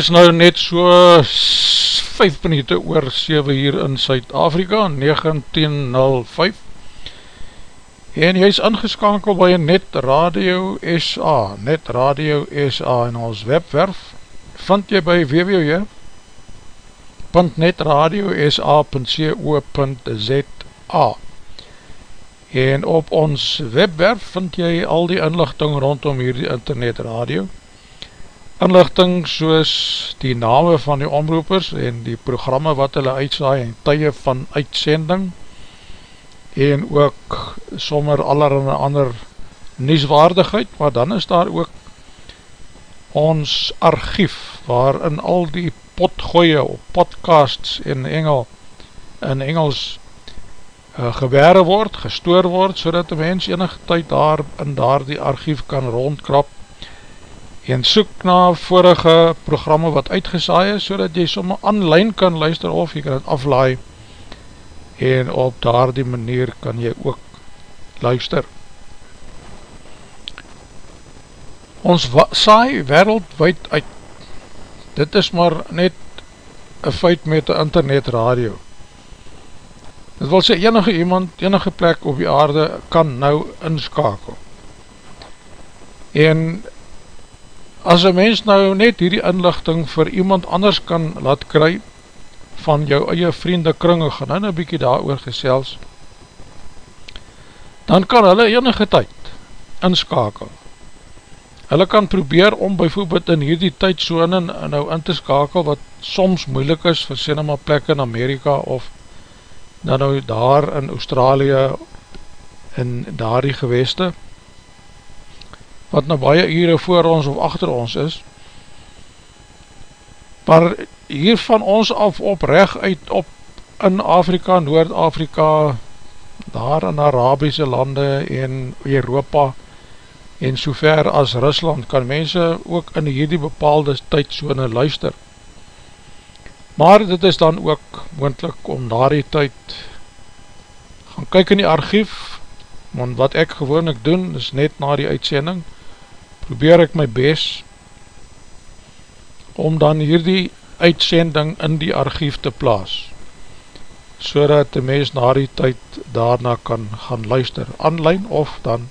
is nou net so 5 minuut oor 7 hier in Suid-Afrika, 19.05 En jy is ingeskakel by Net Radio SA, Net Radio SA en ons webwerf vind jy by www.netradiosa.co.za En op ons webwerf vind jy al die inlichting rondom hierdie internet radio inlichting soos die name van die omroepers en die programme wat hulle uitsaai en tye van uitsending en ook sommer aller en ander nieswaardigheid, maar dan is daar ook ons archief waarin al die potgooie of podcasts in Engel in Engels uh, gewere word, gestoor word, so dat die mens enige tyd daar in daar die archief kan rondkrap en soek na vorige programme wat uitgesaai is, so dat jy somme online kan luister of jy kan het aflaai en op daar die manier kan jy ook luister. Ons saai wereldwijd uit, dit is maar net een feit met die internet radio. Dit wil sê enige iemand, enige plek op die aarde kan nou inskakel. En as een mens nou net hierdie inlichting vir iemand anders kan laat kry van jou eie vriende kringe, gaan nou een bykie daar oor gesels, dan kan hulle enige tyd inskakel. Hulle kan probeer om bijvoorbeeld in hierdie tyd so in en nou in te skakel wat soms moeilik is vir cinema plek in Amerika of dan nou daar in Australië in daar die geweste, wat nou baie ure voor ons of achter ons is, maar hier van ons af op reg uit op in Afrika, Noord-Afrika, daar in Arabiese lande en Europa en so ver as Rusland, kan mense ook in hierdie bepaalde tydzone luister. Maar dit is dan ook moendlik om na die tyd gaan kyk in die archief, want wat ek gewoon ek doen is net na die uitsending, probeer ek my bes om dan hierdie uitsending in die archief te plaas so dat die mens na die tyd daarna kan gaan luister online of dan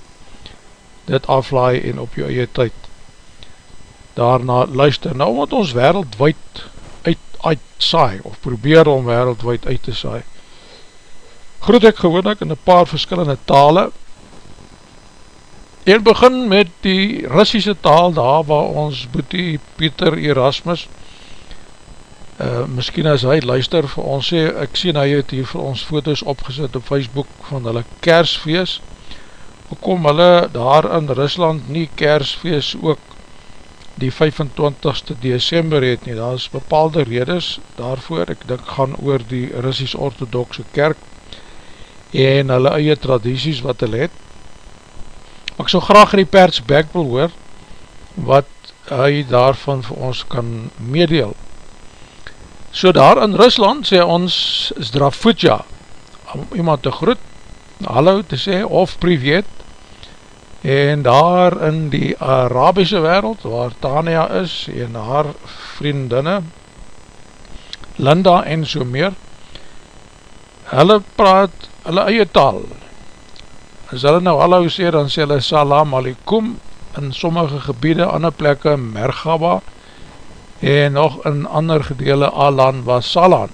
dit aflaai en op jou eie tyd daarna luister. Nou omdat ons wereldwijd uit, uit saai of probeer om wereldwijd uit te saai. Groet ek gewoon ek in een paar verskillende tale En begin met die Russische taal daar waar ons boete Pieter Erasmus uh, Miskien as hy luister vir ons sê, ek sien hy het hier vir ons foto's opgezet op Facebook van hulle kersfeest Hoekom hulle daar in Rusland nie kersfeest ook die 25ste december het nie? Daar is bepaalde redes daarvoor, ek dink gaan oor die Russisch-Orthodoxe kerk en hulle eie tradities wat hulle het Ek so graag in die Perts Beck wil hoor wat hy daarvan vir ons kan meedeel. So daar in Rusland sê ons Zdrafutja om iemand te groet, hallo te sê of privet en daar in die Arabiese wereld waar Tania is en haar vriendinne Linda en so meer hulle praat hulle eie taal as hulle nou hallo sê, dan sê hulle salam alikum, in sommige gebiede, ander plekke, mergaba, en nog in ander gedele, alan was salan.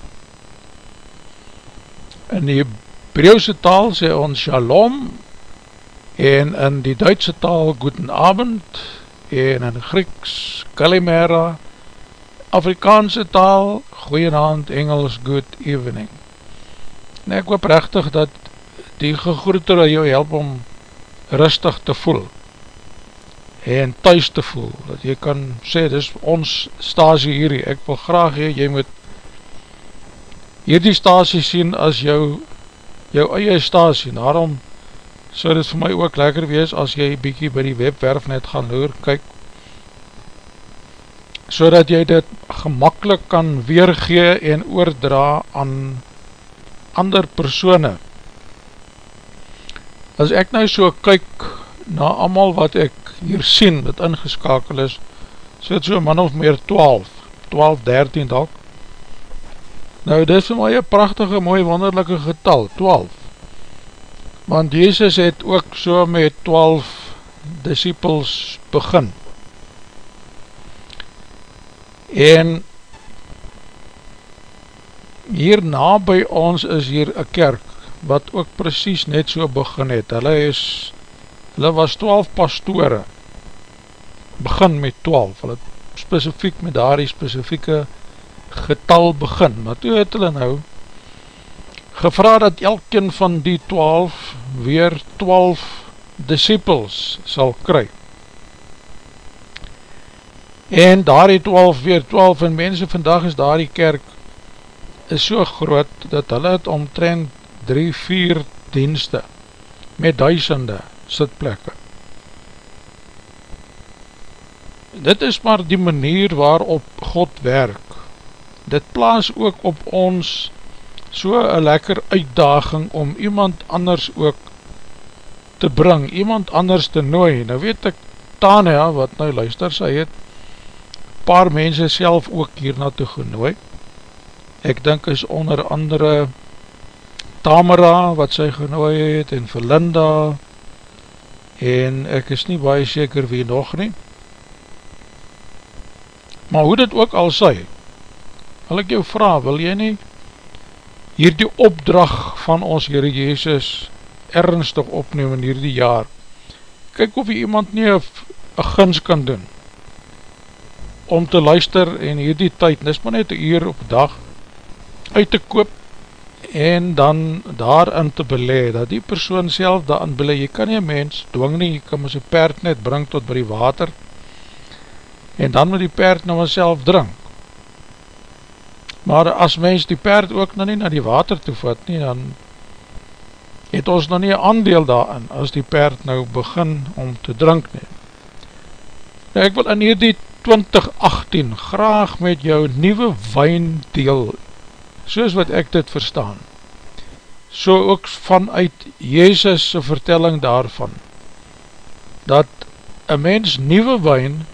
In die Hebreeuwse taal sê ons shalom, en in die Duitse taal guten abend, en in Grieks kalimera, Afrikaanse taal, goeienavond, Engels, good evening. En ek hoop rechtig dat die gegroeter jou help om rustig te voel en thuis te voel, dat jy kan sê, dis ons stasie hierdie, ek wil graag hee, jy moet hierdie stasie sien as jou, jou eie stasie, daarom so dit vir my ook lekker wees, as jy bykie by die webwerf net gaan loer, kyk, so dat jy dit gemakkelijk kan weergee en oordra aan ander persone. As ek nou so kyk na amal wat ek hier sien, wat ingeskakel is, so het so man of meer 12, 12, 13 dalk. Nou dit is vir my een prachtige, mooi, wonderlijke getal, 12. Want Jezus het ook so met 12 disciples begin. En hier na by ons is hier een kerk, wat ook precies net so begin het. Hulle is hulle was 12 pastore. Begin met 12 hulle specifiek met daar die specifieke getal begin. Maar toe het hulle nou gevra dat elkeen van die 12 weer 12 disciples sal kry. En daar die 12 weer 12 en mense vandag is daar die kerk is so groot dat hulle het omtrend 3-4 dienste met duisende sitplekke. Dit is maar die manier waarop God werk. Dit plaas ook op ons so een lekker uitdaging om iemand anders ook te bring, iemand anders te nooi. Nou weet ek, Tania, wat nou luister, sy het paar mense self ook hier na toe genooi. Ek dink is onder andere Tamara, wat sy genooi het, en Verlinda, en ek is nie baie seker wie nog nie. Maar hoe dit ook al sy wil ek jou vraag, wil jy nie hier die opdracht van ons Heere Jezus ernstig opneem in hierdie jaar? Kyk of jy iemand nie een gins kan doen om te luister en hierdie tyd, nis maar net een uur op dag uit te koop en dan daarin te belee, dat die persoon self daarin belee, jy kan nie mens dwing nie, jy kan my sy perd net bring tot by die water, en dan moet die perd nou myself drink. Maar as mens die perd ook nou nie na die water toe vat nie, dan het ons nou nie aandeel daarin, as die perd nou begin om te drink nie. Nou ek wil in hierdie 2018 graag met jou nieuwe wijn deel soos wat ek dit verstaan, so ook vanuit Jezus' vertelling daarvan, dat een mens nieuwe wijn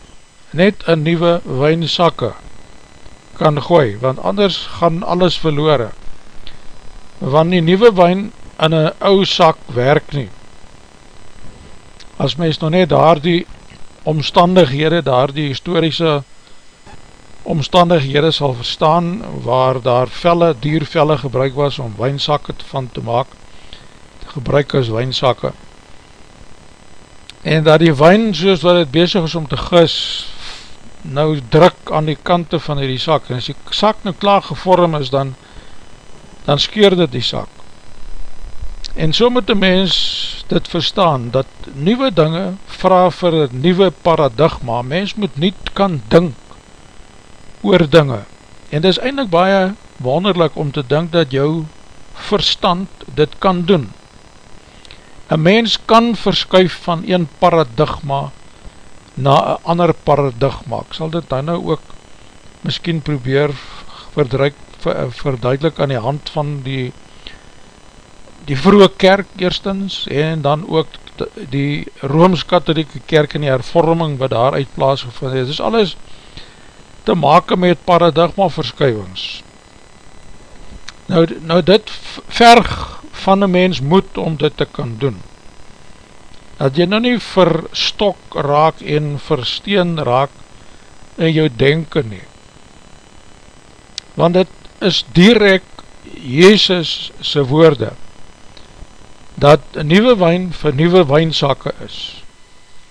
net in nieuwe wijnsakke kan gooi, want anders gaan alles verloore, want die nieuwe wijn in een ou sak werk nie. As mens nog net daar die omstandighede, daar die historische omstandighede sal verstaan waar daar velle, diervelle gebruik was om wijnsakke van te maak, gebruik as wijnsakke. En dat die wijn, soos wat het bezig is om te gis, nou druk aan die kante van die sak, en as die sak nou klaar gevorm is, dan, dan skeer dit die sak. En so moet die mens dit verstaan, dat nieuwe dinge vraag vir een nieuwe paradigma, mens moet nie kan dink oor dinge. En dit is eindelijk baie wonderlik om te dink dat jou verstand dit kan doen. Een mens kan verskuif van een paradigma na een ander paradigma. Ek sal dit nou ook miskien probeer verdruik, verduidelik aan die hand van die die vroege kerk eerstens en dan ook die Rooms-Katholieke kerk en die hervorming wat daar uit plaas gevind het. Dit is alles te make met paradigma verskuivings. Nou, nou dit verg van een mens moet om dit te kan doen. Dat jy nou nie verstok raak en versteen raak in jou denken nie. Want dit is direct Jezus sy woorde dat nieuwe wijn vir nieuwe wijnsakke is.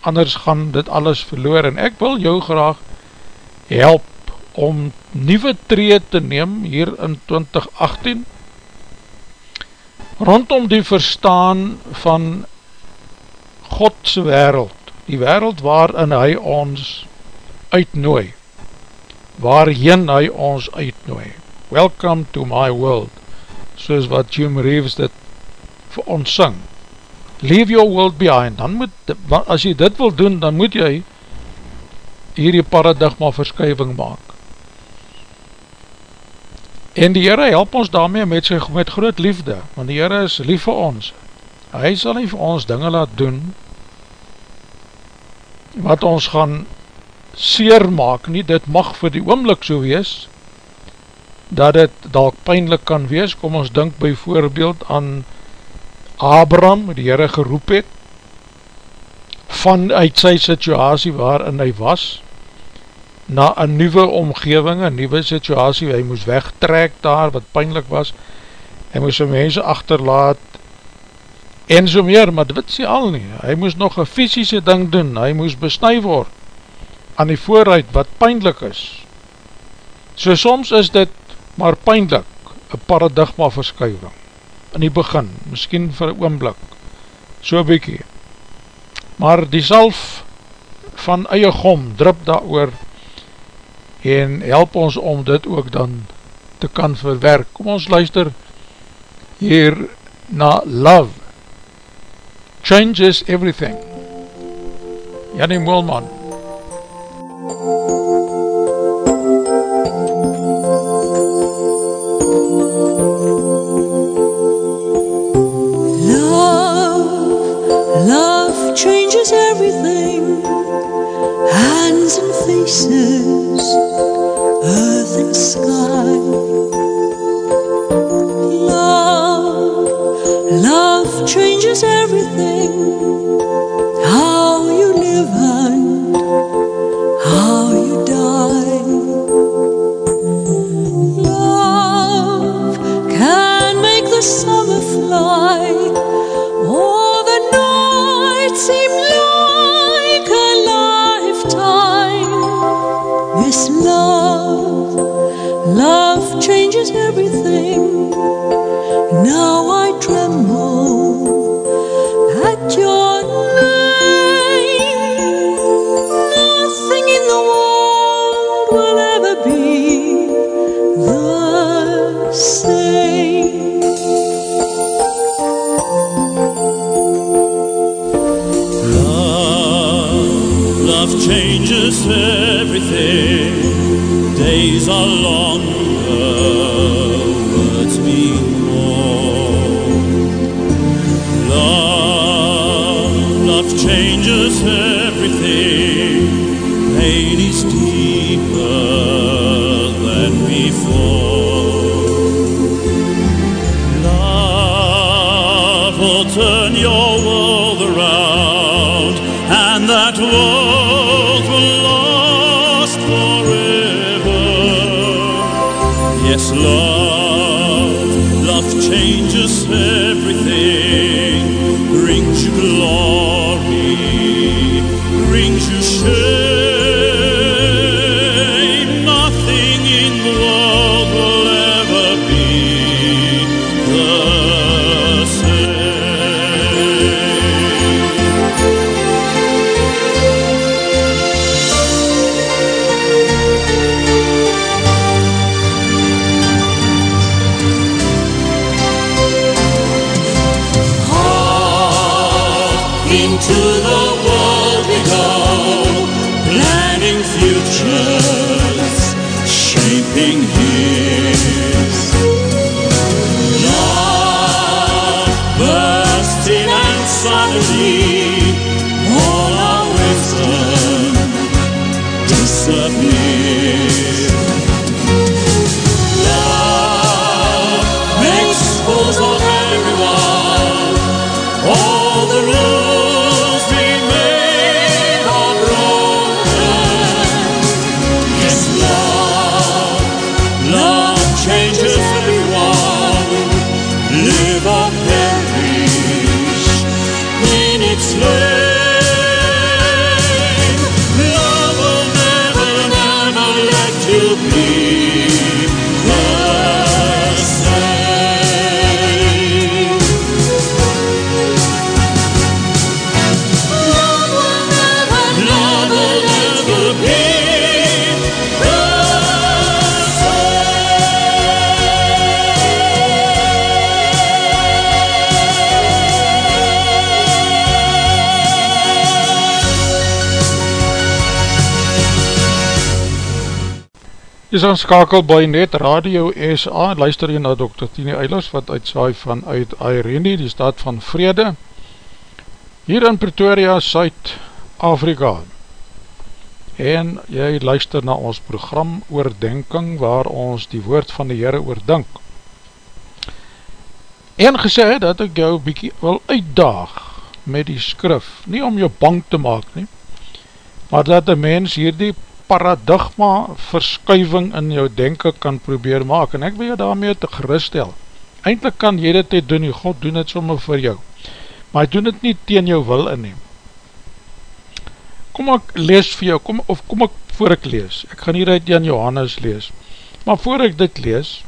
Anders gaan dit alles verloor en ek wil jou graag help om nieuwe tree te neem hier in 2018 rondom die verstaan van Godse wereld, die wereld waarin hy ons uitnooi, waarheen hy ons uitnooi. Welcome to my world, soos wat Jim Reeves dit vir ons syng. Leave your world behind, dan moet, as jy dit wil doen, dan moet jy hierdie paradigma verskuiving maak. En die Heere help ons daarmee met, sy, met groot liefde, want die Heere is lief vir ons. Hy sal nie vir ons dinge laat doen, wat ons gaan seer maak nie, dit mag vir die oomlik so wees, dat het dalk pijnlik kan wees, kom ons denk by voorbeeld aan Abraham, die Heere geroep het, vanuit sy situasie waarin hy was, na een nieuwe omgeving, een nieuwe situasie, hy moes wegtrek daar, wat pijnlik was, hy moes sy mense achterlaat, en so meer, maar dit sê al nie, hy moes nog een fysische ding doen, hy moes besnui word, aan die vooruit wat pijnlik is, so soms is dit maar pijnlik, een paradigma verskuiving, in die begin, miskien vir een oomblik, so bykie, maar die salf van eie gom, drip daar oor, en help ons om dit ook dan te kan verwerk, kom ons luister hier na love, changes everything. Jannie Moelman. Love, love changes everything. Hands and faces, Is aanskakel by Net Radio SA, luister jy na Dr. Tini Eilers, wat uitsaai vanuit Irene, die stad van Vrede, hier in Pretoria, Suid-Afrika. En jy luister na ons program Oordenking, waar ons die woord van die Heere oordink. En gesê dat ek jou bykie wil uitdaag met die skrif, nie om jou bang te maak nie, maar dat die mens hier die paradigma verskuiving in jou denken kan probeer maak en ek wil jou daarmee te geruststel eindelijk kan jy dit nie doen, God doen dit sommer vir jou maar hy doen dit nie teen jou wil inneem kom ek lees vir jou kom, of kom ek voor ek lees? Ek gaan hier uit Jan Johannes lees. Maar voor ek dit lees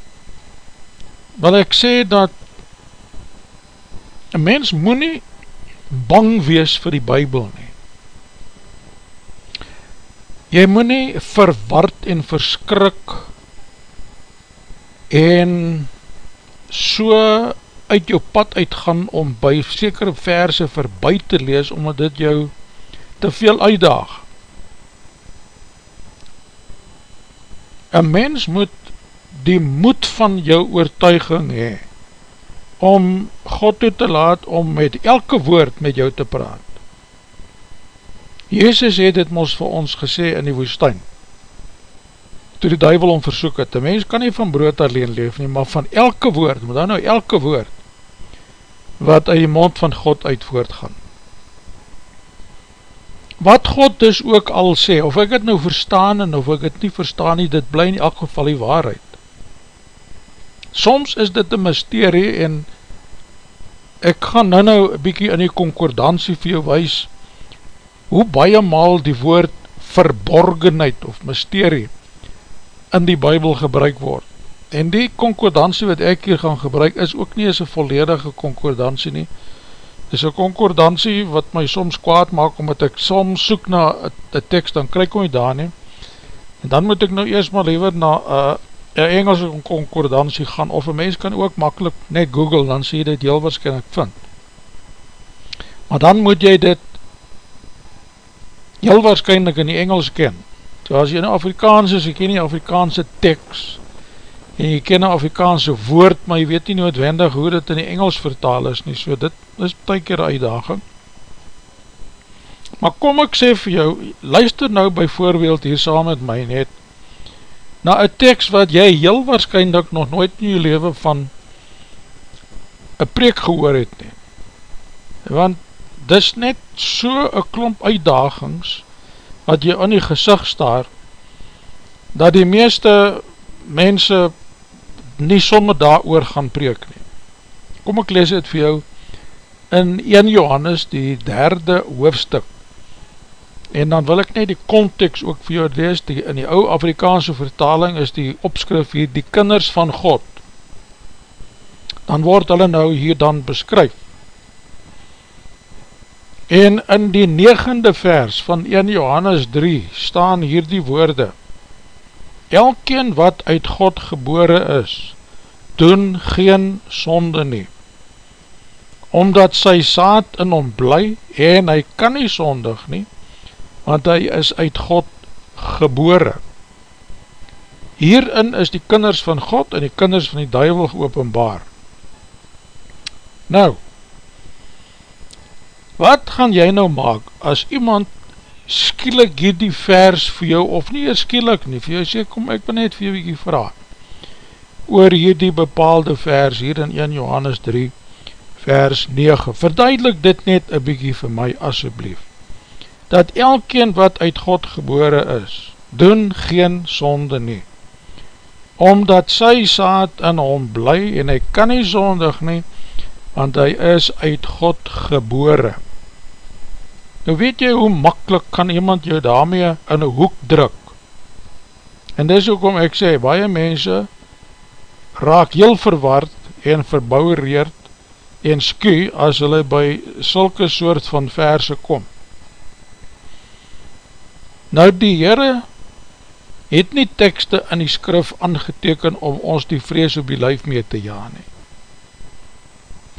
wil ek sê dat een mens moet nie bang wees vir die bybel nie jy moet nie verward en verskrik en so uit jou pad uitgaan om by sekere verse verby te lees, omdat dit jou te veel uitdaag. Een mens moet die moed van jou oortuiging hee, om God toe te laat om met elke woord met jou te praat. Jezus het het ons vir ons gesê in die woestijn, toe die duivel om versoek het, die mens kan nie van brood alleen leef nie, maar van elke woord, moet dan nou elke woord, wat uit die mond van God uit voortgaan. Wat God dus ook al sê, of ek het nou verstaan en of ek het nie verstaan nie, dit bly in elk geval die waarheid. Soms is dit een mysterie en ek gaan nou nou een bykie in die concordantie vir jou wees, hoe baie maal die woord verborgenheid of mysterie in die bybel gebruik word. En die concordantie wat ek hier gaan gebruik is ook nie as een volledige concordantie nie. Is een concordantie wat my soms kwaad maak omdat ek soms soek na die tekst, dan krijg ek nie daar nie. En dan moet ek nou eerst maar liever na uh, een Engelse concordantie gaan of een mens kan ook makkelijk net google, dan sê jy dit heel waarschijnlijk vind. Maar dan moet jy dit heel waarschijnlijk in die Engels ken. So as jy in Afrikaans is, jy ken die Afrikaanse tekst, en jy ken die Afrikaanse woord, maar jy weet nie noodwendig hoe dit in die Engels vertaal is nie, so dit is ty keer uitdaging. Maar kom ek sê vir jou, luister nou by voorbeeld hier saam met my net, na een tekst wat jy heel waarschijnlijk nog nooit in jy leven van een preek gehoor het nie. Want dis net so een klomp uitdagings wat jy in die gezicht staar dat die meeste mense nie somme daar oor gaan preek nie. Kom ek lees het vir jou in 1 Johannes die derde hoofstuk en dan wil ek net die context ook vir jou lees, die, in die ou Afrikaanse vertaling is die opskrif hier die kinders van God. Dan word hulle nou hier dan beskryf En in die negende vers van 1 Johannes 3 staan hier die woorde Elkeen wat uit God gebore is, doen geen sonde nie. Omdat sy saad in hom bly en hy kan nie sondig nie, want hy is uit God gebore. Hierin is die kinders van God en die kinders van die duivel geopenbaar. Nou, wat gaan jy nou maak as iemand skielik hier die vers vir jou, of nie skielik nie, vir jou sê, kom ek ben net vir jou hier vraag, oor hier die bepaalde vers hier in 1 Johannes 3 vers 9, verduidelik dit net een bykie vir my asjeblief, dat elkeen wat uit God gebore is, doen geen sonde nie, omdat sy saad in hom bly en hy kan nie sondig nie, want hy is uit God gebore. Nou weet jy hoe makkelijk kan iemand jou daarmee in een hoek druk. En dis ook om ek sê, baie mense raak heel verward en verbouwereerd en sku as hulle by sulke soort van verse kom. Nou die Heere het nie tekste in die skrif aangeteken om ons die vrees op die lijf mee te jaan nie.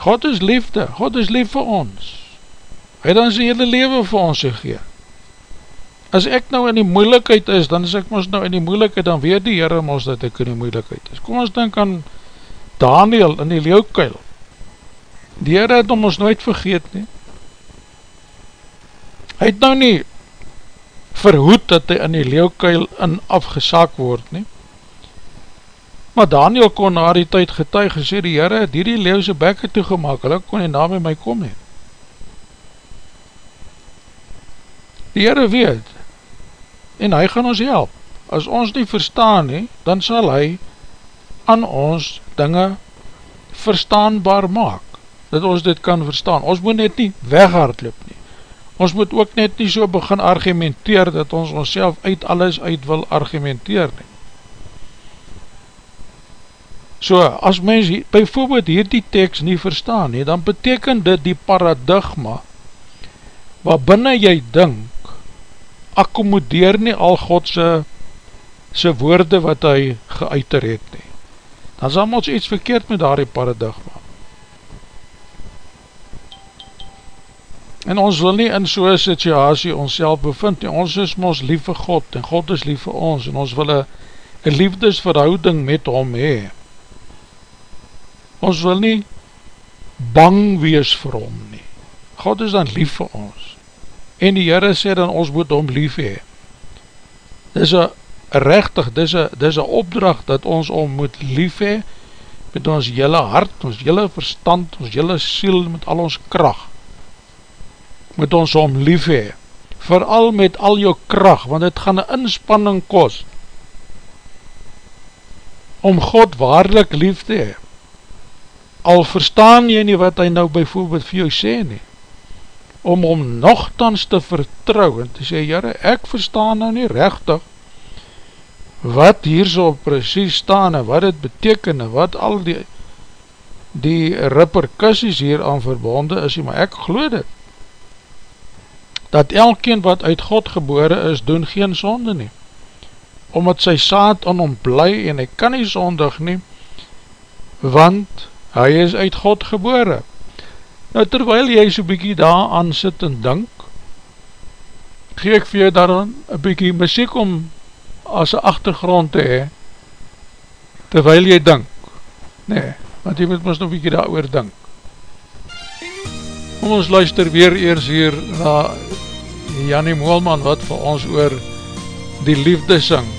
God is liefde, God is lief vir ons. Hy het dan sy hele leven vir ons gegeen. as ek nou in die moeilikheid is, dan is ek ons nou in die moeilikheid, dan weet die Heere ons dat ek in die moeilikheid is. Kom ons denk aan Daniel in die leeuwkuil. Die Heere het om ons nooit vergeet nie. Hy het nou nie verhoed dat hy in die leeuwkuil in afgesaak word nie. Maar Daniel kon na die tyd getuig gesê, die Heere het hierdie leeuwse bekke toegemaak, hulle kon nie na my kom nie. Die Heere weet, en hy gaan ons help. As ons nie verstaan nie, dan sal hy aan ons dinge verstaanbaar maak, dat ons dit kan verstaan. Ons moet net nie weghardloop nie. Ons moet ook net nie so begin argumenteer, dat ons ons uit alles uit wil argumenteer nie. So, as mens bijvoorbeeld hier die tekst nie verstaan nie, dan beteken dit die paradigma, wat binnen jy dink, akkomodeer nie al Godse sy woorde wat hy geuiter het nie. Dan is ons iets verkeerd met daar die paradigma. En ons wil nie in so'n situasie ons bevind nie. Ons is ons lief vir God en God is lief vir ons en ons wil een liefdesverhouding met hom hee. Ons wil nie bang wees vir hom nie. God is dan lief vir ons en die Heere sê dan ons moet om lief hee. Dis a rechtig, dis a, dis a opdracht dat ons om moet lief hee, met ons jylle hart, ons jylle verstand, ons jylle siel, met al ons kracht, moet ons om lief hee, vooral met al jou kracht, want het gaan een inspanning kost, om God waarlik lief te hee, al verstaan jy nie wat hy nou bijvoorbeeld vir jou sê nie, om om nogthans te vertrouw en te sê, jyre, ek verstaan nou nie rechtig wat hier so precies staan en wat het beteken en wat al die die repercussies hier aan verbonde is, maar ek geloof dit. Dat elkeen wat uit God gebore is, doen geen sonde nie. Omdat sy saad aan hom bly en hy kan nie sondig nie want hy is uit God gebore Nou terwijl jy so bykie daar aan sit en dink, gee ek vir jou daar een bykie muziek om as een achtergrond te hee, terwijl jy dink. Nee, want jy moet ons nog bykie daar oor dink. Kom ons luister weer eers hier na Jannie Moelman wat vir ons oor die liefde syng.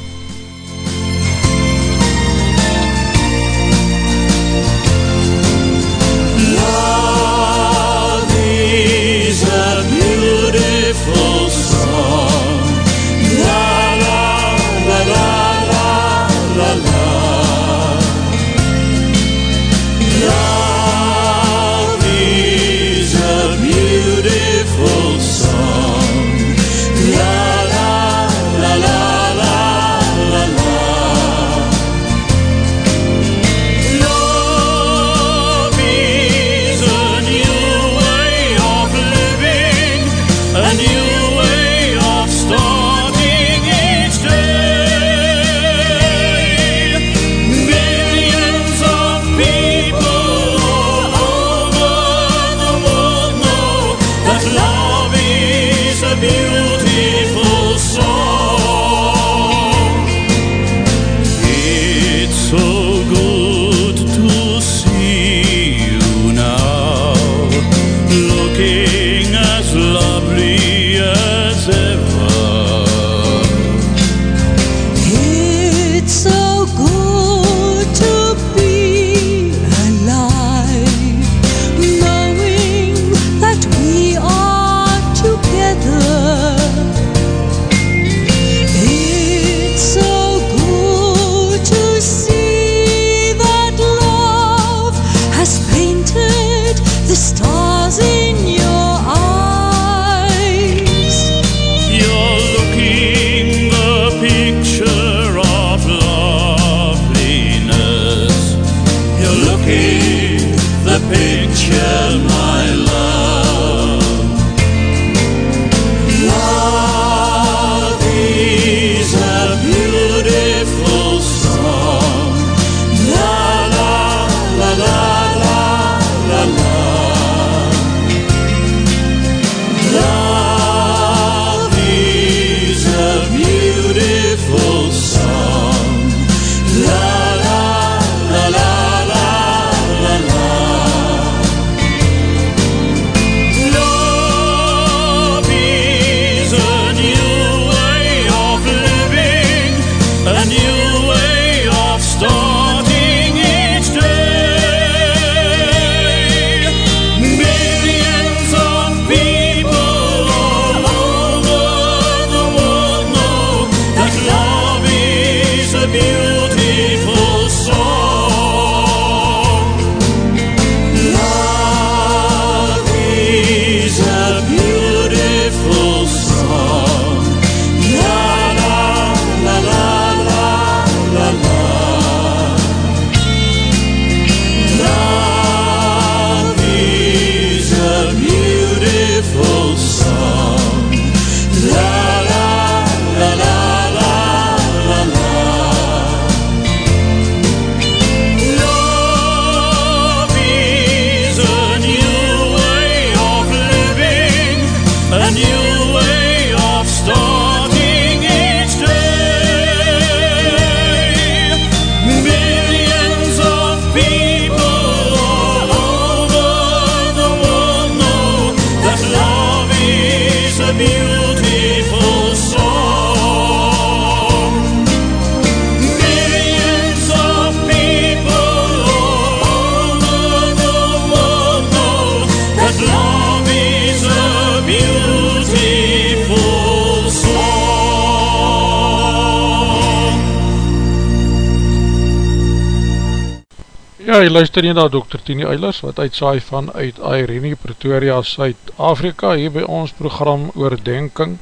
Jy luister nie na Dr. Tini Eilers wat uitsaai van uit Irene Pretoria, Suid-Afrika hier by ons program Oordenking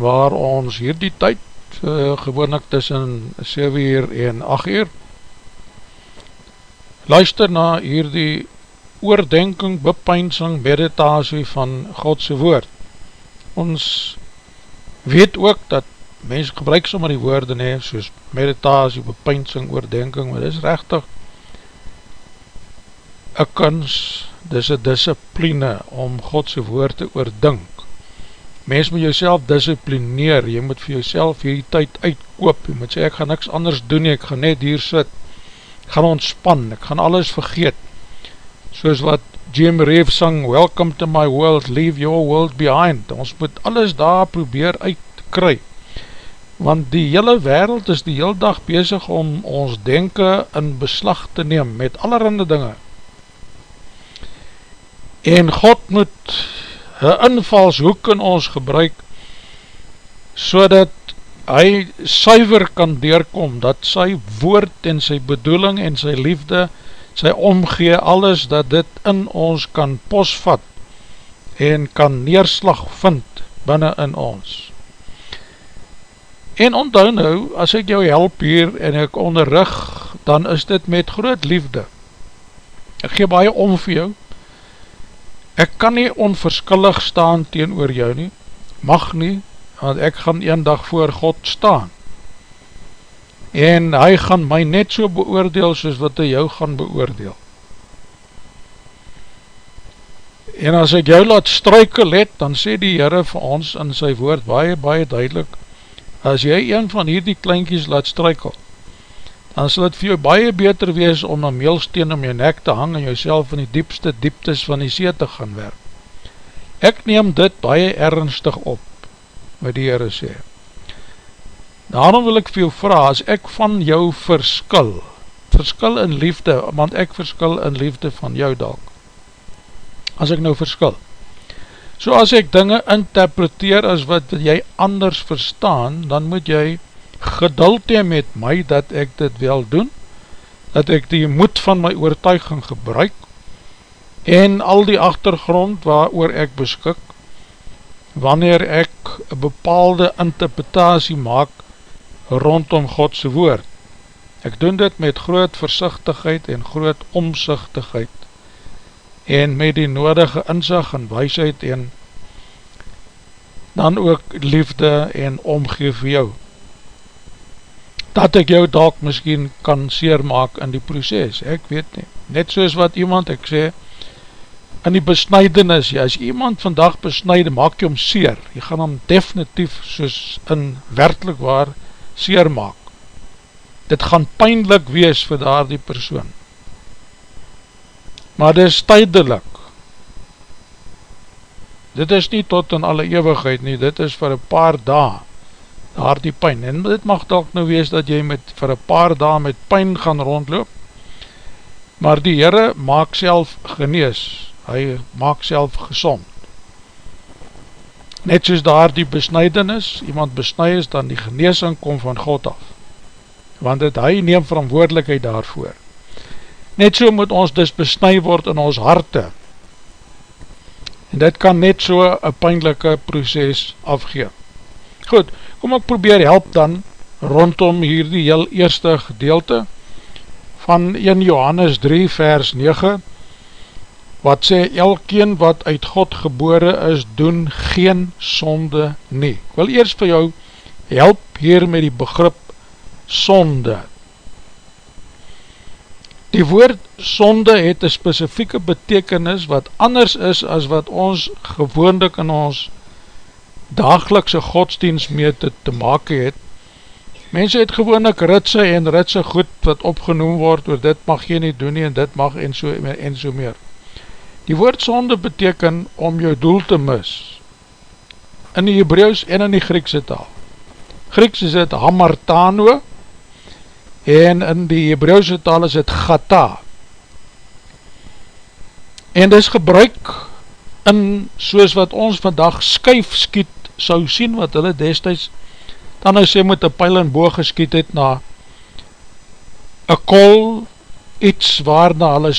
waar ons hier die tyd uh, gewoonlik tussen 7 uur en 8 uur luister na hier die oordenking, bepeinsing, meditasie van Godse woord. Ons weet ook dat mens gebruik sommer die woorde nie, soos meditasie, bepeinsing, oordenking, maar dit is rechtig een kans, dis een discipline om Godse woord te oordink. Mens moet jouself disciplineer, jy moet vir jouself hierdie tyd uitkoop, jy moet sê ek gaan niks anders doen ek gaan net hier sit, ek gaan ontspan, ek gaan alles vergeet, soos wat Jim Reeve sang, welcome to my world, leave your world behind, ons moet alles daar probeer uitkry, want die hele wereld is die hele dag bezig om ons denken in beslag te neem, met allerhande dinge, en God moet een invalshoek in ons gebruik so dat hy suiver kan deurkom, dat sy woord en sy bedoeling en sy liefde, sy omgee alles, dat dit in ons kan posvat en kan neerslag vind binnen in ons. En onthou nou, as ek jou help hier en ek onderrug, dan is dit met groot liefde. Ek gee baie om vir jou, Ek kan nie onverskillig staan teen oor jou nie, mag nie, want ek gaan een dag voor God staan. En hy gaan my net so beoordeel soos wat hy jou gaan beoordeel. En as ek jou laat struikel het, dan sê die Heere vir ons in sy woord baie, baie duidelik, as jy een van hierdie kleinkies laat struikel, dan sal het vir jou baie beter wees om een meelsteen om jou nek te hang en jouself in die diepste dieptes van die see te gaan werk. Ek neem dit baie ernstig op, wat die Heere sê. Daarom wil ek vir jou vraag, as ek van jou verskil, verskil in liefde, want ek verskil in liefde van jou dalk, as ek nou verskil, so as ek dinge interpreteer as wat jy anders verstaan, dan moet jy geduld hee met my dat ek dit wel doen, dat ek die moed van my oortuiging gebruik, en al die achtergrond waar oor ek beskik, wanneer ek een bepaalde interpretatie maak rondom Godse woord. Ek doen dit met groot versichtigheid en groot omzichtigheid, en met die nodige inzicht en weisheid en dan ook liefde en omgeef jou dat ek jou dalk miskien kan seer maak in die proces, ek weet nie, net soos wat iemand, ek sê, in die besnijdenis, ja, as iemand vandag besnijde, maak jy om seer, jy gaan hom definitief soos in werkelijk waar seer maak, dit gaan pijnlik wees vir daar die persoon, maar dit is tydelik, dit is nie tot in alle eeuwigheid nie, dit is vir een paar dae, daar die pijn, en dit mag dalk nou wees dat jy met, vir een paar dae met pijn gaan rondloop, maar die Heere maak self genees, hy maak self gezond. Net soos daar die besnijdenis, iemand besnij is, dan die geneesing kom van God af, want het hy neem verantwoordelikheid daarvoor. Net so moet ons dus besnij word in ons harte, en dit kan net so een pijnlijke proces afgeef. Goed, kom ek probeer help dan rondom hierdie heel eerste gedeelte van 1 Johannes 3 vers 9 wat sê elkeen wat uit God gebore is doen geen sonde nie. Ek wil eers vir jou help hier met die begrip sonde. Die woord sonde het een specifieke betekenis wat anders is as wat ons gewoonlik in ons dagelikse godsdienst mee te, te maak het. Mense het gewoon ek ritse en ritse goed wat opgenoem word, oor dit mag jy nie doen nie, en dit mag en so, en so meer. Die woord sonde beteken om jou doel te mis, in die Hebreeuws en in die Griekse taal. Grieks is het hamartano, en in die Hebreeuwse taal is het gata. En dit is gebruik in soos wat ons vandag skuif skiet sou sien wat hulle destijds dan nou sê met een pijl en boog geskiet het na een kol iets waarna hulle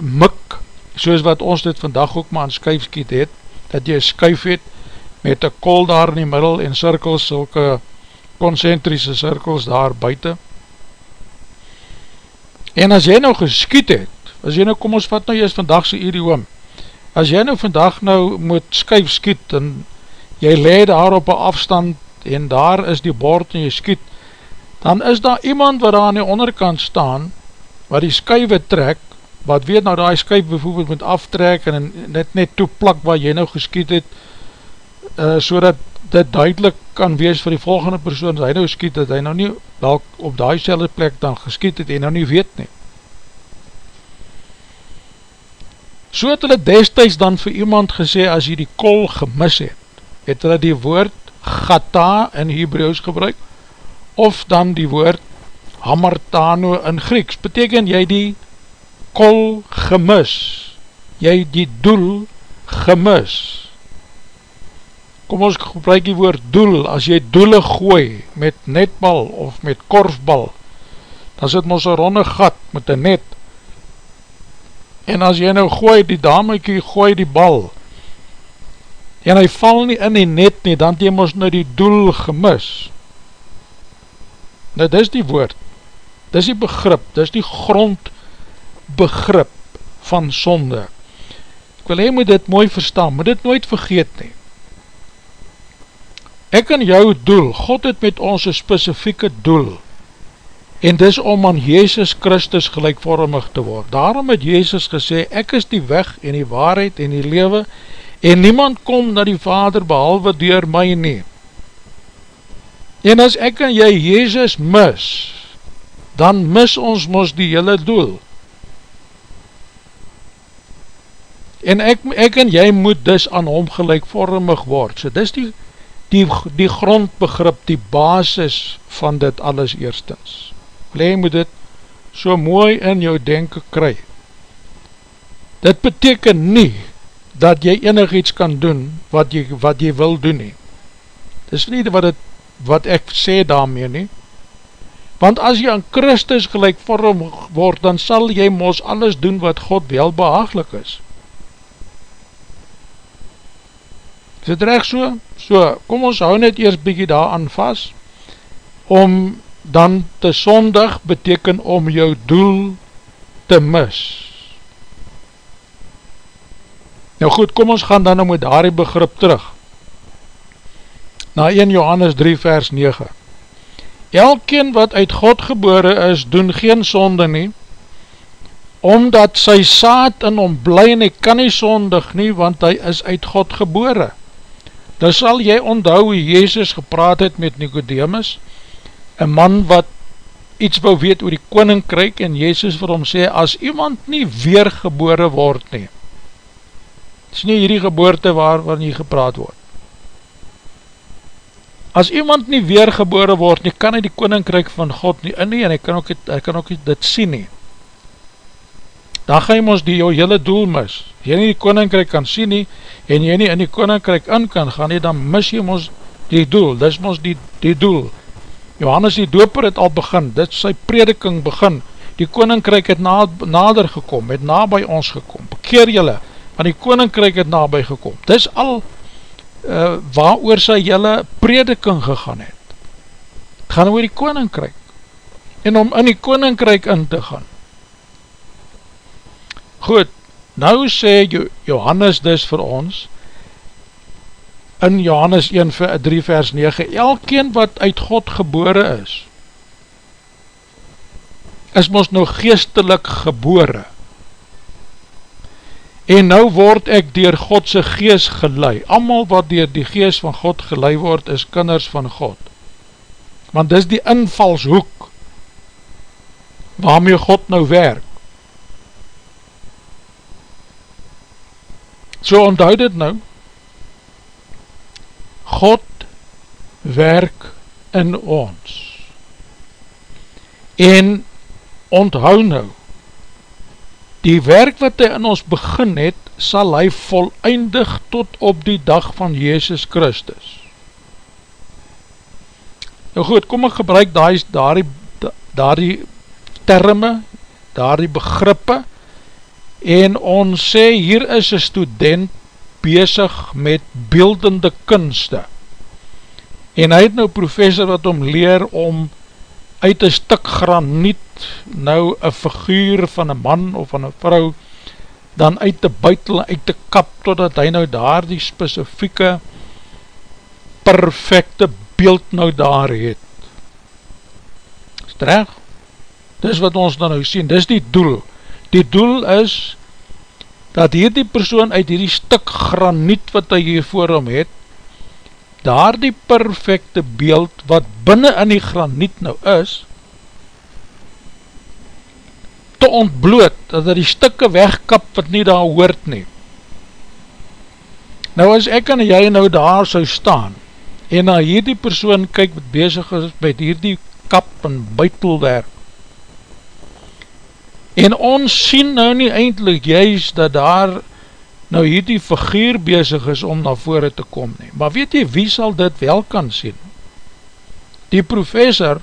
mik, soos wat ons dit vandag ook maar aan skuifskiet het, dat jy skuif het met een kol daar in die middel en cirkels, sulke concentrische cirkels daar buiten. En as jy nou geskiet het, as jy nou, kom ons vat nou jy is vandagse idioom, as jy nou vandag nou moet skuif skiet en jy leid daar op een afstand en daar is die bord en jy skiet, dan is daar iemand wat daar aan die onderkant staan, wat die skuive trek, wat weet nou die skuif bijvoorbeeld moet aftrek en net net toeplak waar jy nou geskiet het, uh, so dat dit duidelik kan wees vir die volgende persoon, as hy nou skiet, dat hy nou nie welk op die selde plek dan geskiet het, en nou nie weet nie. So het hulle destijds dan vir iemand gesê, as hy die kol gemis het, het hulle die woord gata in Hebrews gebruik, of dan die woord hamartano in Grieks, beteken jy die kol gemis, jy die doel gemis, kom ons gebruik die woord doel, as jy doele gooi met netbal of met korfbal, dan sit ons een ronde gat met een net, en as jy nou gooi, die damekie gooi die bal, en hy val nie in die net nie, dan het jy ons nou die doel gemis. Nou, dis die woord, dis die begrip, dis die grondbegrip van sonde. Ek wil hy moet dit mooi verstaan, moet dit nooit vergeet nie. Ek en jou doel, God het met ons een specifieke doel, en dis om aan Jezus Christus gelijkvormig te word. Daarom het Jezus gesê, ek is die weg en die waarheid en die lewe, en niemand kom na die Vader behalwe door my nie. En as ek en jy Jezus mis, dan mis ons mos die hele doel. En ek, ek en jy moet dus aan hom gelijkvormig word. So dis die die, die grondbegrip, die basis van dit alles eerstens. Jy moet dit so mooi in jou denken kry. Dit beteken nie dat jy enig iets kan doen wat jy, wat jy wil doen nie. Dit is nie wat, het, wat ek sê daarmee nie. Want as jy aan Christus gelijk vorm word, dan sal jy mos alles doen wat God wel behaaglik is. Is dit recht so? So, kom ons hou net eers bykie daar aan vast, om dan te sondig beteken om jou doel te mis. Nou goed, kom ons gaan dan nou met daar die begrip terug. Na 1 Johannes 3 vers 9. Elkeen wat uit God gebore is, doen geen sonde nie, omdat sy saad in hom bly en hy kan nie sondig nie, want hy is uit God gebore dan sal jy onthou hoe Jezus gepraat het met Nicodemus, een man wat iets wou weet oor die koninkryk, en Jezus vir hom sê, as iemand nie weergebore word nie, het is nie hierdie geboorte waar, waar nie gepraat word, as iemand nie weergebore word nie, kan hy die koninkryk van God nie in nie, en hy kan ook, hy kan ook dit sien nie, dan ga jy ons die jou hele doel mis, jy nie die koninkryk kan sien nie, en jy nie in die koninkryk in kan gaan nie, dan mis jy ons die doel, dit is ons die, die doel. Johannes die doper het al begin, dit sy prediking begin, die koninkryk het na, nader gekom, het na by ons gekom, bekeer jylle, want die koninkryk het na by gekom. Dit is al uh, waar oor sy jylle prediking gegaan het. Gaan oor die koninkryk, en om in die koninkryk in te gaan. Goed, Nou sê Johannes dus vir ons, in Johannes 1, 3 vers 9, elkeen wat uit God gebore is, is ons nou geestelik gebore. En nou word ek dier Godse gees gelei. Amal wat dier die gees van God gelei word, is kinders van God. Want dis die invalshoek, waarmee God nou werk. So onthoud dit nou, God werk in ons. En onthou nou, die werk wat hy in ons begin het, sal hy volleindig tot op die dag van Jezus Christus. Nou goed, kom ek gebruik daar die, daar die terme, daar die begrippe, en ons sê, hier is een student bezig met beeldende kunste, en hy het nou professor wat om leer om uit een stuk graniet nou een figuur van een man of van een vrou dan uit te buitel en uit te kap totdat hy nou daar die specifieke perfecte beeld nou daar het. Is het recht? Dis wat ons dan nou sien, dis die doel. Die doel is dat hier die persoon uit hierdie stuk graniet wat hy hier voor hom het, daar die perfecte beeld wat binnen in die graniet nou is, te ontbloot, dat hy die stikke wegkap wat nie daar hoort nie. Nou as ek en jy nou daar sou staan, en na hierdie persoon kyk wat bezig is met hierdie kap en buitelwerk, en ons sien nou nie eindelijk juist dat daar nou hierdie figuur bezig is om na vore te kom nie. Maar weet jy, wie sal dit wel kan sien? Die professor,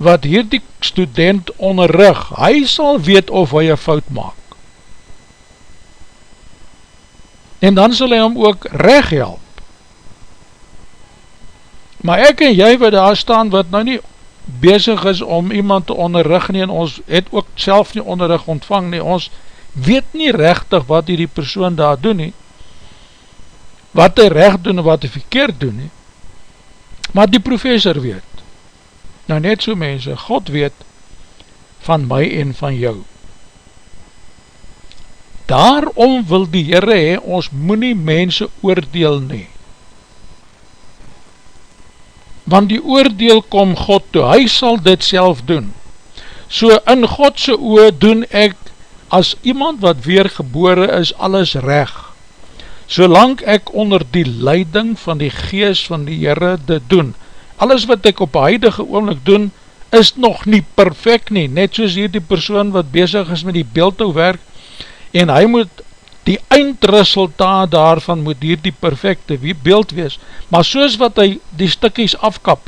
wat hierdie student onderrug, hy sal weet of hy een fout maak. En dan sal hy hom ook recht help. Maar ek en jy wat daar staan, wat nou nie bezig is om iemand te onderrug nie, en ons het ook self nie onderrug ontvang nie, ons weet nie rechtig wat die persoon daar doen nie, wat hy recht doen en wat hy verkeerd doen nie, maar die professor weet, nou net so mense, God weet van my en van jou. Daarom wil die Heere hee, ons moet nie mense oordeel nie, want die oordeel kom God toe, hy sal dit self doen, so in Godse oor doen ek as iemand wat weer gebore is, alles reg. Solang ek onder die leiding van die gees van die Heere dit doen, alles wat ek op huidige oomlik doen, is nog nie perfect nie, net soos hier die persoon wat bezig is met die beeldhouwerk, en hy moet die eindresultaat daarvan moet hier die perfecte beeld wees, maar soos wat hy die stikkies afkap,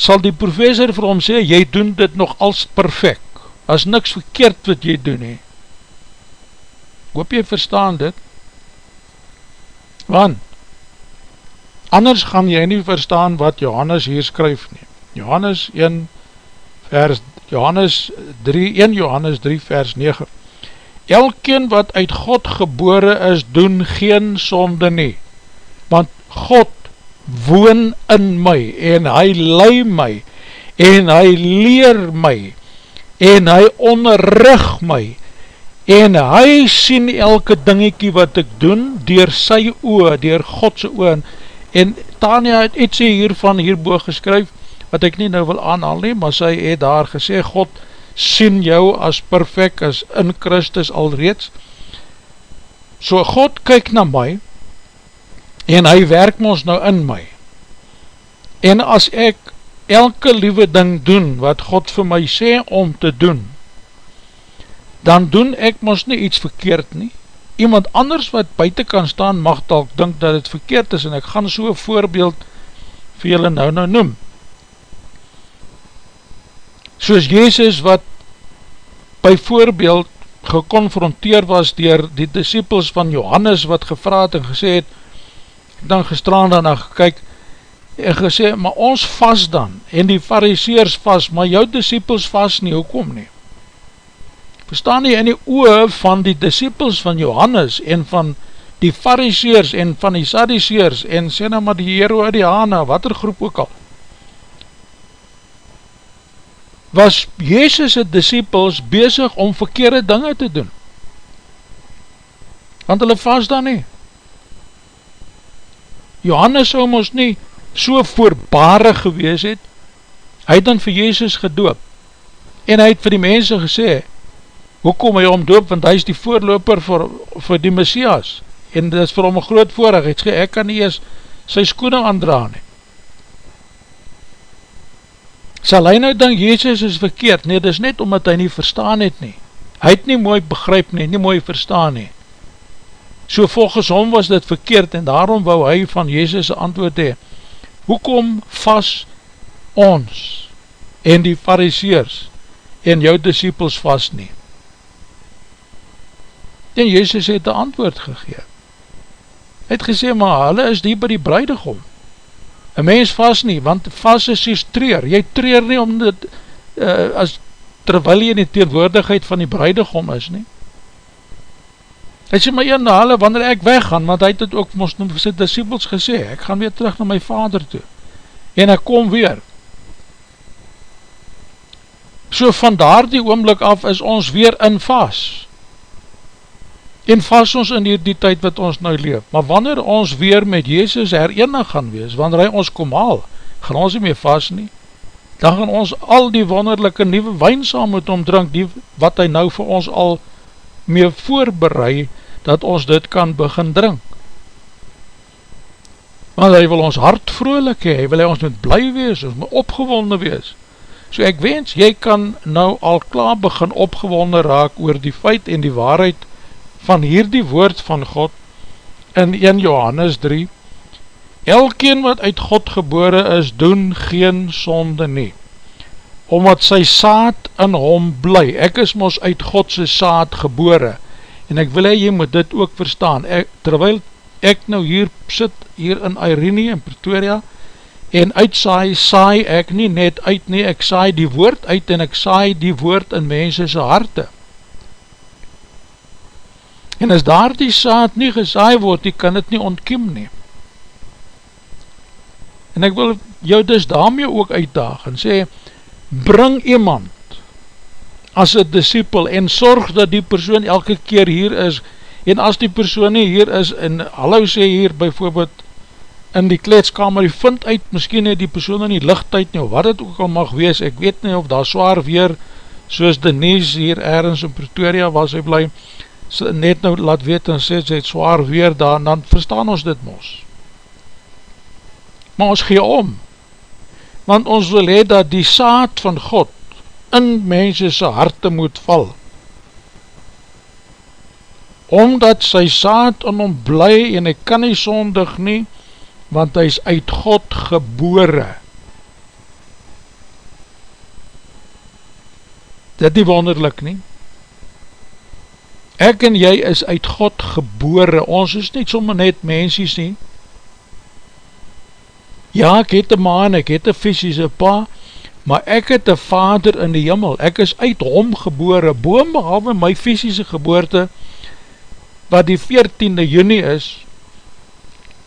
sal die professor vir hom sê, jy doen dit nog als perfect, as niks verkeerd wat jy doen he, hoop jy verstaan dit, want, anders gaan jy nie verstaan wat Johannes hier skryf nie, Johannes 1 vers, Johannes 3, 1 Johannes 3 vers 9, elkeen wat uit God gebore is, doen geen sonde nie, want God woon in my, en hy lei my, en hy leer my, en hy onderrug my, en hy sien elke dingiekie wat ek doen, dier sy oor, dier Godse oor, en Tania het iets hiervan hierboe geskryf, wat ek nie nou wil aanhaal nie, maar sy het daar gesê, God sien jou as perfect, as in Christus alreeds, so God kyk na my, en hy werk ons nou in my, en as ek elke liewe ding doen, wat God vir my sê om te doen, dan doen ek ons nie iets verkeerd nie. Iemand anders wat buiten kan staan mag dalk dink dat het verkeerd is en ek gaan so een voorbeeld vir julle nou nou noem. Soos Jezus wat by voorbeeld geconfronteer was dier die disciples van Johannes wat gevraad en gesê het, dan gestraan daarna gekyk en gesê, maar ons vast dan, en die fariseers vast, maar jou disciples vast nie, hoekom nie? Verstaan nie in die oor van die disciples van Johannes en van die fariseers en van die sadiseers en sê nou maar die hero uit die hane, wat er groep ook al, was Jezus' disciples bezig om verkeerde dinge te doen. Want hulle vast dan nie. Johannes sou ons nie so voorbare gewees het, hy het dan vir Jezus gedoop, en hy het vir die mense gesê, hoekom hy omdoop, want hy is die voorloper vir, vir die Messias, en dit is vir hom een groot voorrecht, hy sê, ek kan nie eers sy skoene aandra nie. Sal hy nou denk, Jezus is verkeerd, nee, dit is net omdat hy nie verstaan het nie, hy het nie mooi begryp nie, nie mooi verstaan nie, so volgens hom was dit verkeerd, en daarom wou hy van Jezus antwoord hee, hoekom vas ons, en die fariseers, en jou disciples vast nie? En Jezus het een antwoord gegeen. Hy het gesê, maar hulle is die by die bruidegom. Een mens vast nie, want vast is jy treer. Jy treer nie om dit, uh, as, terwyl jy in die teenwoordigheid van die bruidegom is nie. Hy sê my een na hulle, wanneer ek weggaan, want hy het het ook ons noem sy disciples gesê, ek gaan weer terug na my vader toe, en ek kom weer. So van daar die oomlik af is ons weer in vas, en vas ons in die, die tyd wat ons nou leef, maar wanneer ons weer met Jezus herenig gaan wees, wanneer hy ons kom haal, gaan ons nie meer vas nie, dan gaan ons al die wonderlijke nieuwe wijn saam met hom drink, die wat hy nou vir ons al mee voorbereid, dat ons dit kan begin drink. Want hy wil ons hart vrolik hee, hy wil hy ons moet bly wees, ons moet opgewonde wees. So ek wens, jy kan nou al klaar begin opgewonde raak oor die feit en die waarheid van hierdie woord van God in 1 Johannes 3. Elkeen wat uit God gebore is, doen geen sonde nie. Omdat sy saad in hom bly. Ek is mos uit Godse saad gebore en ek wil hy, jy moet dit ook verstaan, ek, terwyl ek nou hier sit, hier in Irene in Pretoria, en uitsaai, saai ek nie net uit nie, ek saai die woord uit, en ek saai die woord in mensense harte. En as daar die saad nie gesaai word, die kan het nie ontkiem nie. En ek wil jou dus daarmee ook uitdaag, en sê, bring iemand, as een disciple en sorg dat die persoon elke keer hier is en as die persoon nie hier is en hallo sê hier bijvoorbeeld in die kletskamer, die vind uit miskien nie die persoon in die lichtheid nie, wat het ook al mag wees, ek weet nie of daar zwaar weer soos Denise hier ergens in Pretoria was, hy bly net nou laat weet en sê, sy het zwaar weer daar, en dan verstaan ons dit mos maar ons gee om want ons wil hee dat die saad van God in mensese harte moet val. Omdat sy saad in hom bly en hy kan nie sondig nie, want hy is uit God gebore. Dit nie wonderlik nie. Ek en jy is uit God gebore, ons is nie sommer net mensies nie. Ja, ek het een ma en ek het een fysische pa, maar ek het een vader in die jimmel, ek is uit hom gebore, boom behalwe my fysische geboorte, wat die 14e juni is,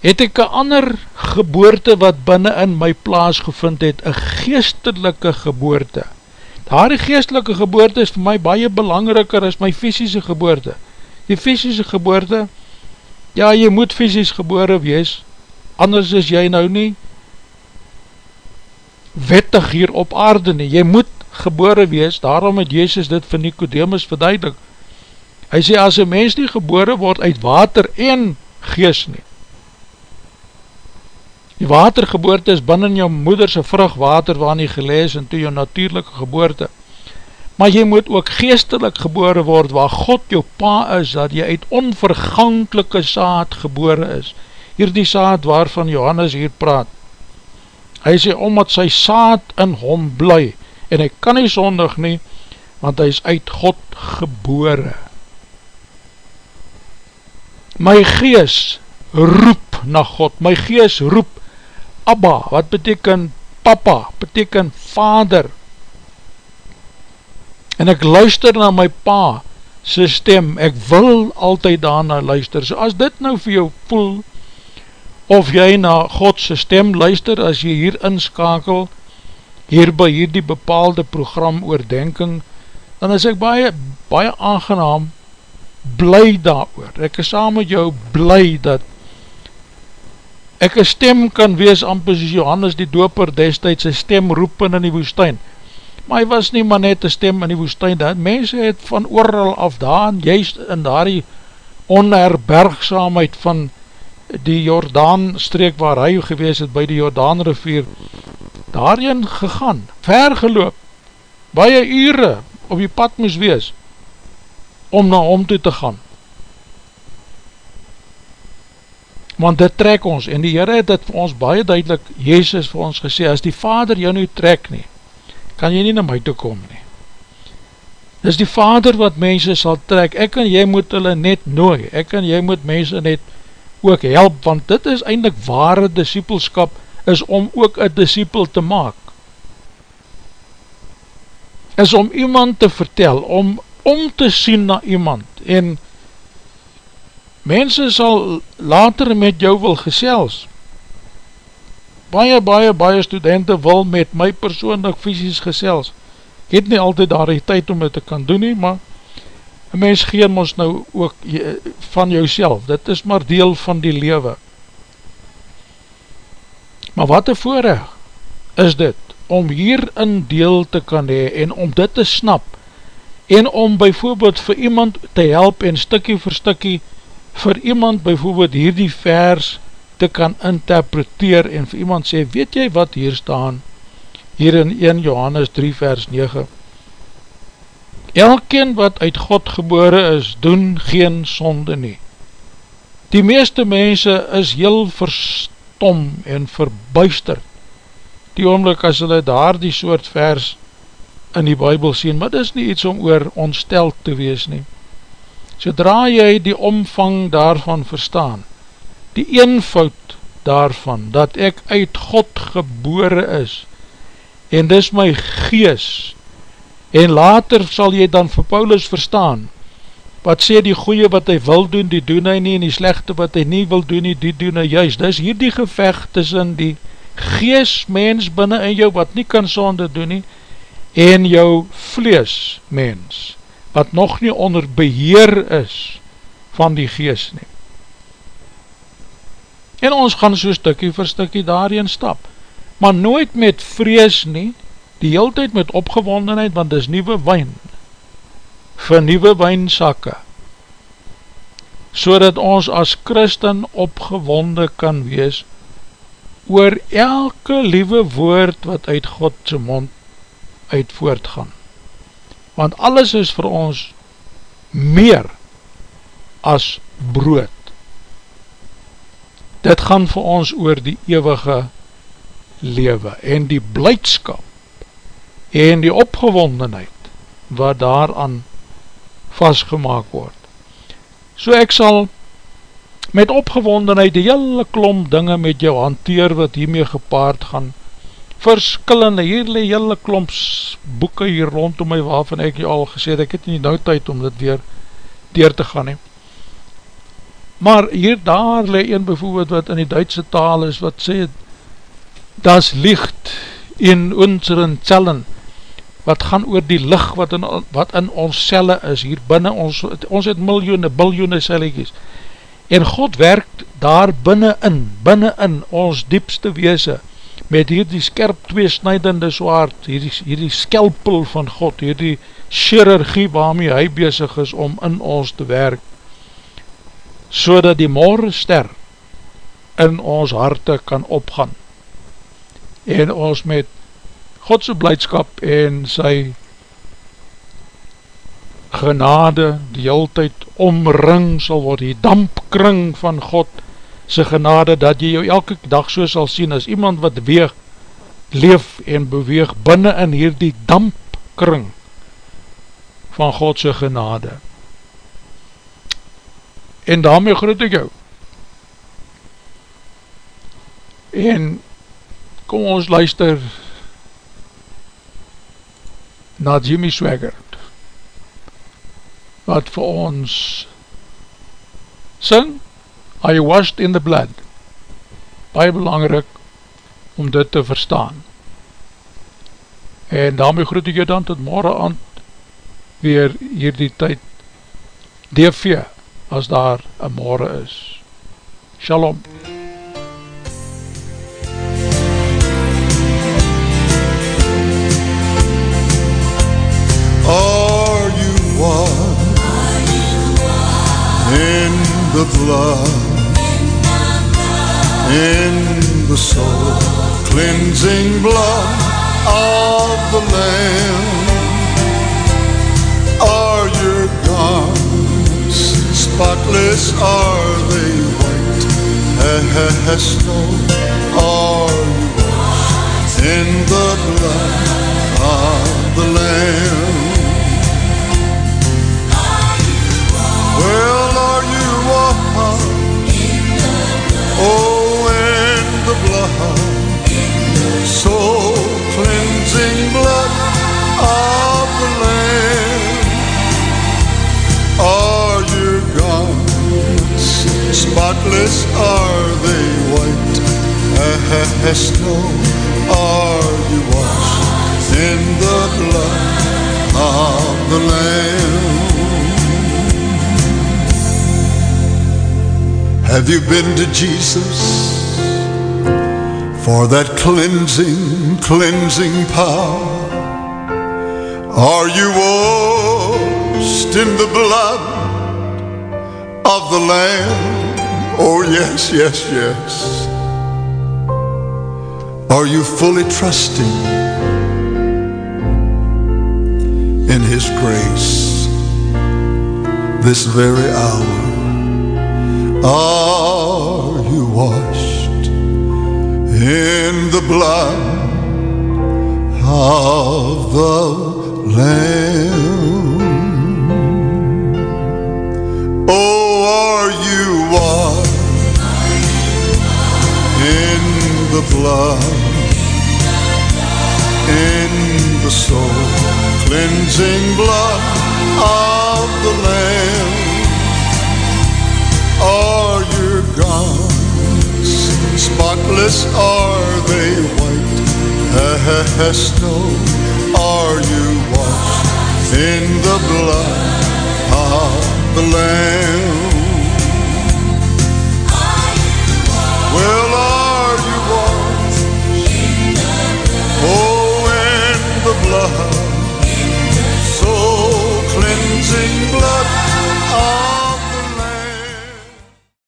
het ek een ander geboorte wat binnen in my plaas gevind het, een geestelike geboorte. Daar die geestelike geboorte is vir my baie belangriker as my fysische geboorte. Die fysische geboorte, ja, jy moet fysisch gebore wees, anders is jy nou nie wettig hier op aarde nie, jy moet gebore wees, daarom het Jezus dit vir Nicodemus verduidelik. Hy sê, as een mens nie gebore word uit water en gees nie, die watergeboorte is binnen jou moederse vrug water waar nie gelees en toe jou natuurlijke geboorte, maar jy moet ook geestelik gebore word waar God jou pa is, dat jy uit onvergankelike saad gebore is, hier die saad waarvan Johannes hier praat, hy sê, omdat sy saad in hom bly, en hy kan nie sondig nie, want hy is uit God gebore. My gees roep na God, my gees roep Abba, wat beteken papa, beteken vader, en ek luister na my pa, sy stem, ek wil altyd daarna luister, so as dit nou vir jou voel, of jy na Godse stem luister as jy hier inskakel, hier by hierdie bepaalde program oordenking, dan is ek baie, baie aangenaam, bly daar oor. Ek is saam met jou bly dat ek een stem kan wees, amper soos Johannes die doper destijds, sy stem roepen in die woestijn. Maar hy was nie maar net een stem in die woestijn, dat mense het van ooral af daan, juist in daar die onherbergzaamheid van die Jordaan streek waar hy gewees het by die Jordaan rivier daarin gegaan, ver geloop baie ure op die pad moes wees om na hom toe te gaan want dit trek ons en die Heere het dit vir ons baie duidelik Jezus vir ons gesê, as die Vader jou nu trek nie kan jy nie na my toe kom nie. Dis die vader wat mense sal trek, ek en jy moet hulle net nooi, ek en jy moet mense net ook help, want dit is eindelijk ware discipleskap, is om ook een disciple te maak. Is om iemand te vertel, om om te sien na iemand, en mense sal later met jou wil gesels, baie, baie, baie studenten wil met my persoonlik fysisk gesels. Ek het nie altyd daar die tyd om het te kan doen nie, maar een mens geen ons nou ook van jouself. Dit is maar deel van die lewe. Maar wat een voorrecht is dit, om hierin deel te kan hee, en om dit te snap, en om bijvoorbeeld vir iemand te help, en stikkie vir stikkie, vir iemand bijvoorbeeld hierdie vers te kan interpreteer en vir iemand sê, weet jy wat hier staan, hier in 1 Johannes 3 vers 9, Elkeen wat uit God gebore is, doen geen sonde nie. Die meeste mense is heel verstom en verbuisterd, die oomlik as hulle daar die soort vers in die Bijbel sien, maar dit is nie iets om oor ontsteld te wees nie. Sodra jy die omvang daarvan verstaan, die eenvoud daarvan, dat ek uit God gebore is, en dis my gees, en later sal jy dan vir Paulus verstaan, wat sê die goeie wat hy wil doen, die doen hy nie, en die slechte wat hy nie wil doen nie, die doen hy juist, dis hier die gevecht tussen die gees mens binnen in jou, wat nie kan sonde doen nie, en jou vlees mens, wat nog nie onder beheer is van die gees nie en ons gaan so stukkie vir stukkie daarin stap, maar nooit met vrees nie, die heel tyd met opgewondenheid, want dis nieuwe wijn, vir nieuwe wijnsakke, so dat ons as christen opgewonde kan wees, oor elke liewe woord wat uit Godse mond uit voortgaan. Want alles is vir ons meer as brood dit gaan vir ons oor die eeuwige lewe en die blijdskap en die opgewondenheid wat daaraan vastgemaak word. So ek sal met opgewondenheid die hele klomp dinge met jou hanteer wat hiermee gepaard gaan, verskillende, hier le hele klomp boeken hier rondom my waarvan ek jou al gesê, ek het nie nou tyd om dit weer deur te gaan neem. Maar hier daar le een bijvoorbeeld wat in die Duitse taal is, wat sê, das licht in unseren cellen, wat gaan oor die licht wat in, wat in ons celle is, hier binnen ons, ons het miljoene, biljoene celletjies, en God werkt daar binnen in, binnen in ons diepste weese, met hier die skerp twee snijdende zwaard, hier die, hier die skelpel van God, hier die chirurgie waarmee hy bezig is om in ons te werk, so dat die morgenster in ons harte kan opgaan. En ons met Godse blijdskap en sy genade die heel tyd omring sal word, die dampkring van God sy genade, dat jy jou elke dag so sal sien as iemand wat weeg, leef en beweeg binnen in hierdie dampkring van Godse genade. En daarmee groet ek jou. En kom ons luister na Jimmy Swaggart wat vir ons sing I washed in the blood baie belangrik om dit te verstaan en daarmee groet ek jou dan tot morgen aan weer hier die tyd DV as daar een morgen is. Shalom. The blood, in the soul, cleansing blood of the Lamb? Are your garments spotless? Are they white as snow? Are you washed in the blood Yes, are they white as snow? Are you washed in the blood of the Lamb? Have you been to Jesus? for that cleansing, cleansing power. Are you washed in the blood of the Lamb? Oh, yes, yes, yes. Are you fully trusting in His grace this very hour? Are you washed in the blood of the Lamb? The blood, in the soul, cleansing blood of the Lamb? Are your garments spotless? Are they white as snow? Are you washed in the blood of the Lamb? love, so cleansing blood.